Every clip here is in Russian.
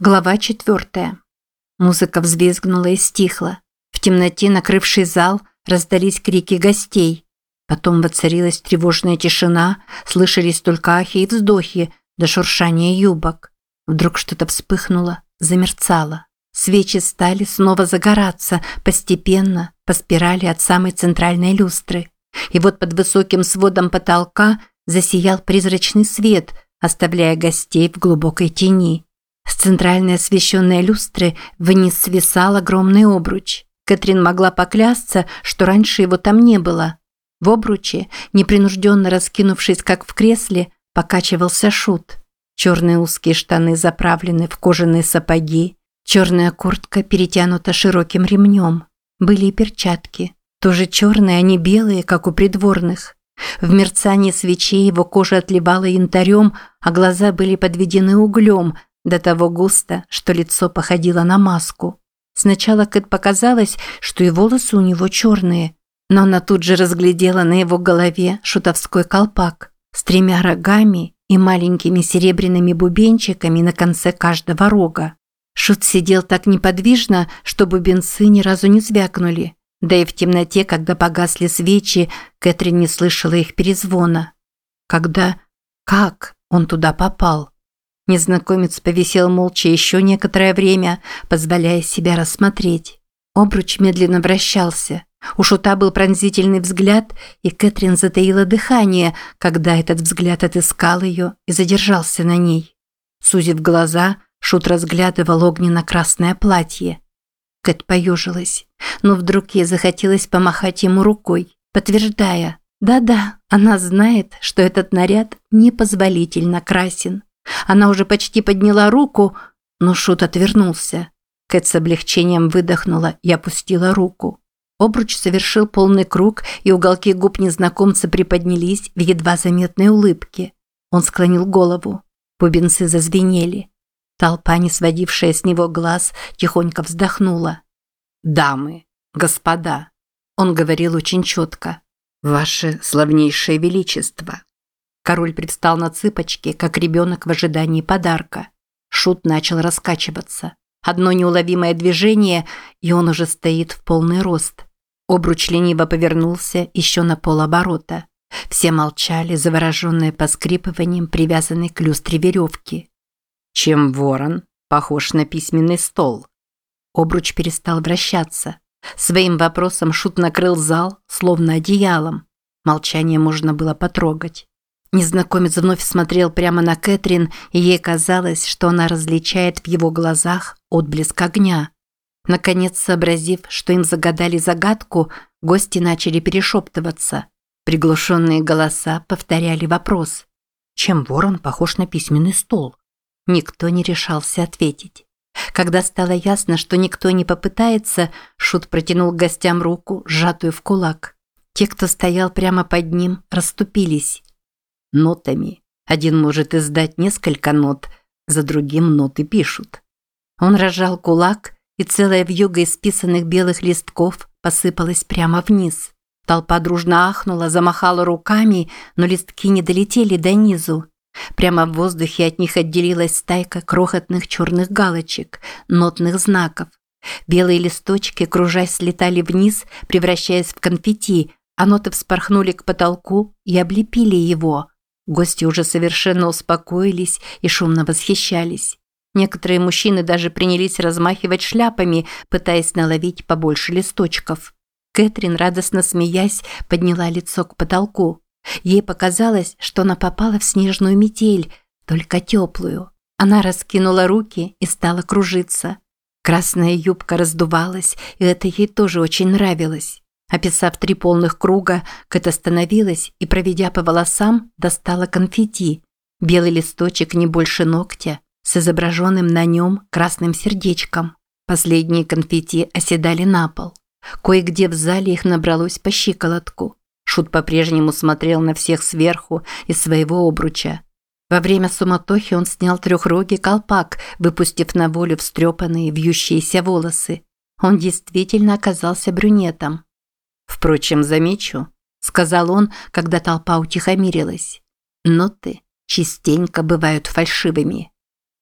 Глава четвертая. Музыка взвизгнула и стихла. В темноте, накрывший зал, раздались крики гостей. Потом воцарилась тревожная тишина, слышались только ахи и вздохи до шуршания юбок. Вдруг что-то вспыхнуло, замерцало. Свечи стали снова загораться, постепенно, по спирали от самой центральной люстры. И вот под высоким сводом потолка засиял призрачный свет, оставляя гостей в глубокой тени. С центральной освещенной люстры вниз свисал огромный обруч. Кэтрин могла поклясться, что раньше его там не было. В обруче, непринужденно раскинувшись как в кресле, покачивался шут. Черные узкие штаны заправлены в кожаные сапоги, черная куртка перетянута широким ремнем. Были и перчатки. Тоже черные, а не белые, как у придворных. В мерцании свечей его кожа отливала янтарем, а глаза были подведены углем – до того густо, что лицо походило на маску. Сначала Кэт показалось, что и волосы у него черные, но она тут же разглядела на его голове шутовской колпак с тремя рогами и маленькими серебряными бубенчиками на конце каждого рога. Шут сидел так неподвижно, что бубенцы ни разу не звякнули. Да и в темноте, когда погасли свечи, Кэтрин не слышала их перезвона. Когда... Как он туда попал? Незнакомец повисел молча еще некоторое время, позволяя себя рассмотреть. Обруч медленно вращался. У Шута был пронзительный взгляд, и Кэтрин затаила дыхание, когда этот взгляд отыскал ее и задержался на ней. Сузив глаза, Шут разглядывал огненно-красное платье. Кэт поежилась, но вдруг ей захотелось помахать ему рукой, подтверждая, да-да, она знает, что этот наряд непозволительно красен. Она уже почти подняла руку, но Шут отвернулся. Кэт с облегчением выдохнула и опустила руку. Обруч совершил полный круг, и уголки губ незнакомца приподнялись в едва заметной улыбке. Он склонил голову. Бубенцы зазвенели. Толпа, не сводившая с него глаз, тихонько вздохнула. «Дамы, господа», – он говорил очень четко, – «ваше славнейшее величество». Король предстал на цыпочке, как ребенок в ожидании подарка. Шут начал раскачиваться. Одно неуловимое движение, и он уже стоит в полный рост. Обруч лениво повернулся еще на полоборота. Все молчали, завороженные поскрипыванием, привязанной к люстре веревки. Чем ворон похож на письменный стол. Обруч перестал вращаться. Своим вопросом Шут накрыл зал, словно одеялом. Молчание можно было потрогать. Незнакомец вновь смотрел прямо на Кэтрин, и ей казалось, что она различает в его глазах отблеск огня. Наконец, сообразив, что им загадали загадку, гости начали перешептываться. Приглушенные голоса повторяли вопрос. Чем ворон похож на письменный стол? Никто не решался ответить. Когда стало ясно, что никто не попытается, Шут протянул гостям руку, сжатую в кулак. Те, кто стоял прямо под ним, расступились нотами. Один может издать несколько нот, за другим ноты пишут. Он разжал кулак, и целая вьюга исписанных белых листков посыпалась прямо вниз. Толпа дружно ахнула, замахала руками, но листки не долетели до низу. Прямо в воздухе от них отделилась стайка крохотных черных галочек, нотных знаков. Белые листочки, кружась, слетали вниз, превращаясь в конфетти, а ноты вспорхнули к потолку и облепили его. Гости уже совершенно успокоились и шумно восхищались. Некоторые мужчины даже принялись размахивать шляпами, пытаясь наловить побольше листочков. Кэтрин, радостно смеясь, подняла лицо к потолку. Ей показалось, что она попала в снежную метель, только теплую. Она раскинула руки и стала кружиться. Красная юбка раздувалась, и это ей тоже очень нравилось. Описав три полных круга, Кэт остановилась и, проведя по волосам, достала конфетти. Белый листочек не больше ногтя, с изображенным на нем красным сердечком. Последние конфетти оседали на пол. Кое-где в зале их набралось по щиколотку. Шут по-прежнему смотрел на всех сверху из своего обруча. Во время суматохи он снял трехрогий колпак, выпустив на волю встрепанные вьющиеся волосы. Он действительно оказался брюнетом. Впрочем, замечу, сказал он, когда толпа утихомирилась. Ноты частенько бывают фальшивыми.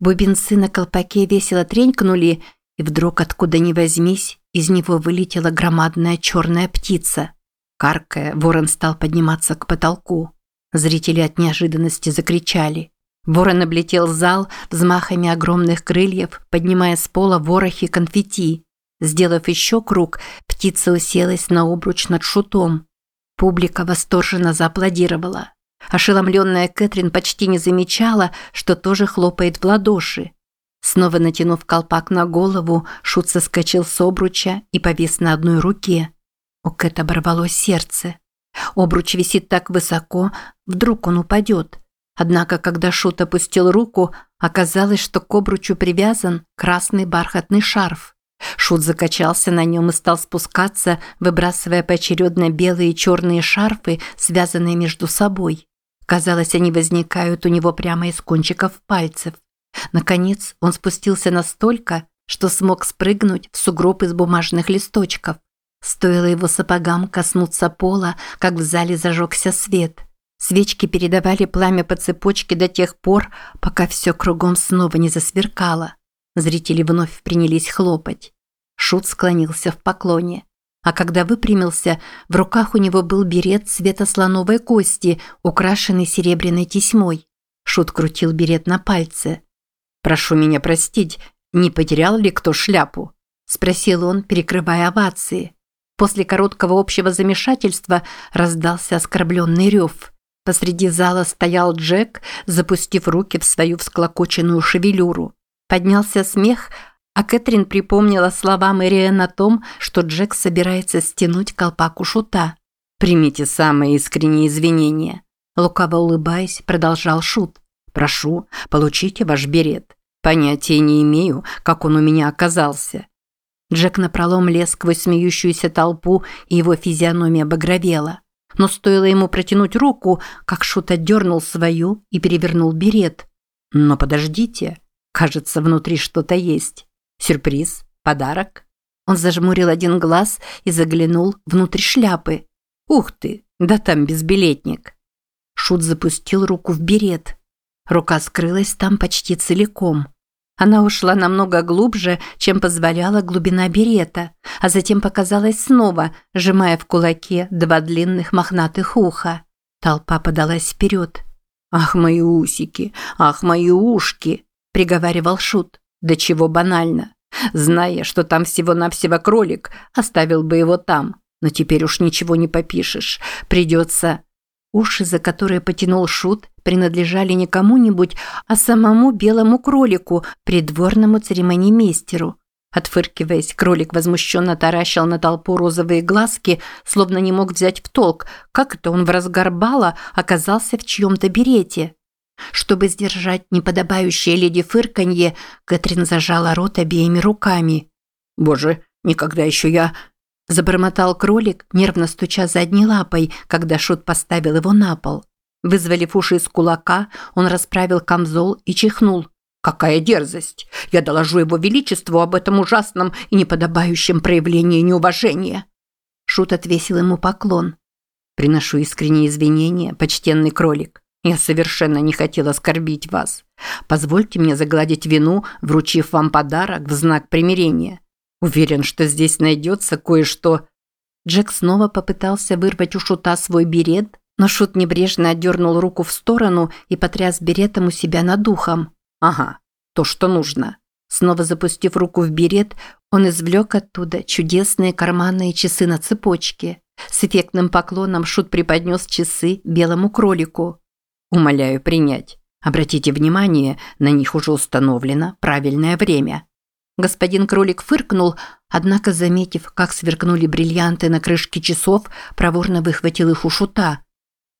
Бубенцы на колпаке весело тренькнули, и вдруг откуда ни возьмись, из него вылетела громадная черная птица. Каркая, ворон стал подниматься к потолку. Зрители от неожиданности закричали. Ворон облетел зал взмахами огромных крыльев, поднимая с пола ворохи конфетти. Сделав еще круг, птица уселась на обруч над шутом. Публика восторженно зааплодировала. Ошеломленная Кэтрин почти не замечала, что тоже хлопает в ладоши. Снова натянув колпак на голову, Шут соскочил с обруча и повис на одной руке. У Кэт оборвалось сердце. Обруч висит так высоко, вдруг он упадет. Однако, когда Шут опустил руку, оказалось, что к обручу привязан красный бархатный шарф. Шут закачался на нем и стал спускаться, выбрасывая поочередно белые и черные шарфы, связанные между собой. Казалось, они возникают у него прямо из кончиков пальцев. Наконец, он спустился настолько, что смог спрыгнуть в сугроб из бумажных листочков. Стоило его сапогам коснуться пола, как в зале зажегся свет. Свечки передавали пламя по цепочке до тех пор, пока все кругом снова не засверкало. Зрители вновь принялись хлопать. Шут склонился в поклоне. А когда выпрямился, в руках у него был берет цвета слоновой кости, украшенный серебряной тесьмой. Шут крутил берет на пальце. «Прошу меня простить, не потерял ли кто шляпу?» – спросил он, перекрывая овации. После короткого общего замешательства раздался оскорбленный рев. Посреди зала стоял Джек, запустив руки в свою всклокоченную шевелюру. Поднялся смех, а Кэтрин припомнила слова Мэриэн о том, что Джек собирается стянуть колпак у шута. «Примите самые искренние извинения», – лукаво улыбаясь, продолжал шут. «Прошу, получите ваш берет. Понятия не имею, как он у меня оказался. Джек напролом лез сквозь смеющуюся толпу, и его физиономия багровела. Но стоило ему протянуть руку, как Шут отдернул свою и перевернул берет. Но подождите, кажется, внутри что-то есть. Сюрприз? Подарок? Он зажмурил один глаз и заглянул внутрь шляпы. Ух ты, да там безбилетник. Шут запустил руку в берет. Рука скрылась там почти целиком. Она ушла намного глубже, чем позволяла глубина берета, а затем показалась снова, сжимая в кулаке два длинных мохнатых уха. Толпа подалась вперед. «Ах, мои усики! Ах, мои ушки!» – приговаривал Шут. «Да чего банально! Зная, что там всего-навсего кролик, оставил бы его там. Но теперь уж ничего не попишешь. Придется...» Уши, за которые потянул Шут, принадлежали не кому-нибудь, а самому белому кролику, придворному церемонимейстеру. Отфыркиваясь, кролик возмущенно таращил на толпу розовые глазки, словно не мог взять в толк, как это он в разгар бала оказался в чьем-то берете. Чтобы сдержать неподобающее леди фырканье, Кэтрин зажала рот обеими руками. «Боже, никогда еще я...» Забормотал кролик, нервно стуча задней лапой, когда Шут поставил его на пол. Вызволив уши из кулака, он расправил камзол и чихнул. «Какая дерзость! Я доложу его величеству об этом ужасном и неподобающем проявлении неуважения!» Шут отвесил ему поклон. «Приношу искренние извинения, почтенный кролик. Я совершенно не хотел оскорбить вас. Позвольте мне загладить вину, вручив вам подарок в знак примирения. Уверен, что здесь найдется кое-что...» Джек снова попытался вырвать у Шута свой берет, но Шут небрежно отдернул руку в сторону и потряс беретом у себя над ухом. «Ага, то, что нужно». Снова запустив руку в берет, он извлек оттуда чудесные карманные часы на цепочке. С эффектным поклоном Шут преподнес часы белому кролику. «Умоляю принять. Обратите внимание, на них уже установлено правильное время». Господин кролик фыркнул, однако, заметив, как сверкнули бриллианты на крышке часов, проворно выхватил их у шута.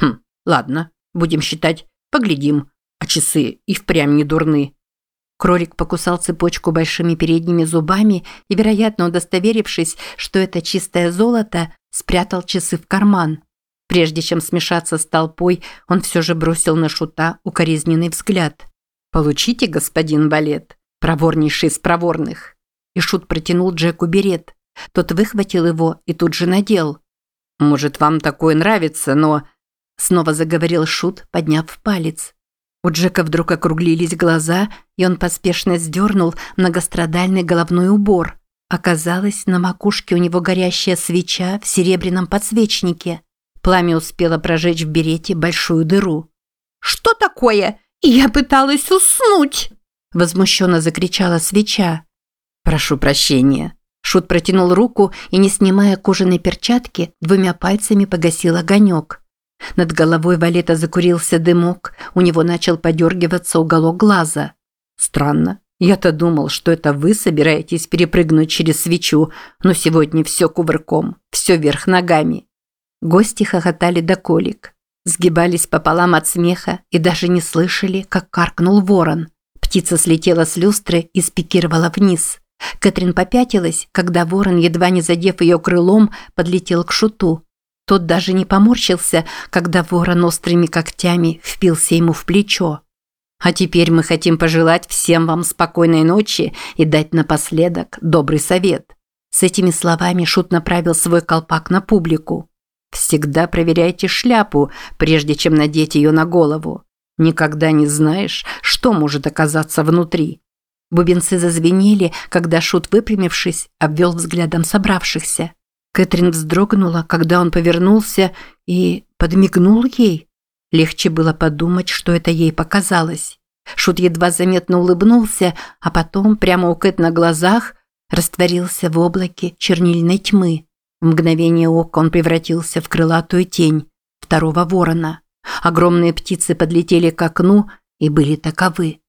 Хм, ладно, будем считать, поглядим. А часы и впрямь не дурны. Кролик покусал цепочку большими передними зубами и, вероятно, удостоверившись, что это чистое золото, спрятал часы в карман. Прежде чем смешаться с толпой, он все же бросил на шута укоризненный взгляд. «Получите, господин Балет, проворнейший из проворных». И шут протянул Джеку берет. Тот выхватил его и тут же надел. «Может, вам такое нравится, но Снова заговорил Шут, подняв палец. У Джека вдруг округлились глаза, и он поспешно сдернул многострадальный головной убор. Оказалось, на макушке у него горящая свеча в серебряном подсвечнике. Пламя успело прожечь в берете большую дыру. «Что такое? Я пыталась уснуть!» Возмущенно закричала свеча. «Прошу прощения». Шут протянул руку и, не снимая кожаной перчатки, двумя пальцами погасил огонек. Над головой Валета закурился дымок, у него начал подергиваться уголок глаза. «Странно. Я-то думал, что это вы собираетесь перепрыгнуть через свечу, но сегодня все кувырком, все вверх ногами». Гости хохотали до колик, сгибались пополам от смеха и даже не слышали, как каркнул ворон. Птица слетела с люстры и спикировала вниз. Кэтрин попятилась, когда ворон, едва не задев ее крылом, подлетел к шуту. Тот даже не поморщился, когда ворон острыми когтями впился ему в плечо. А теперь мы хотим пожелать всем вам спокойной ночи и дать напоследок добрый совет. С этими словами Шут направил свой колпак на публику. Всегда проверяйте шляпу, прежде чем надеть ее на голову. Никогда не знаешь, что может оказаться внутри. Бубенцы зазвенели, когда Шут, выпрямившись, обвел взглядом собравшихся. Кэтрин вздрогнула, когда он повернулся и подмигнул ей. Легче было подумать, что это ей показалось. Шут едва заметно улыбнулся, а потом, прямо у Кэт на глазах, растворился в облаке чернильной тьмы. Мгновение ока он превратился в крылатую тень второго ворона. Огромные птицы подлетели к окну и были таковы.